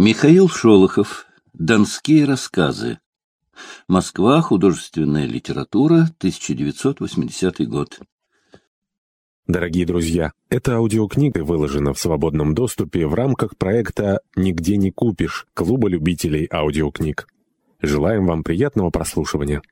Михаил Шолохов. Донские рассказы. Москва. Художественная литература. 1980 год. Дорогие друзья, эта аудиокнига выложена в свободном доступе в рамках проекта «Нигде не купишь» Клуба любителей аудиокниг. Желаем вам приятного прослушивания.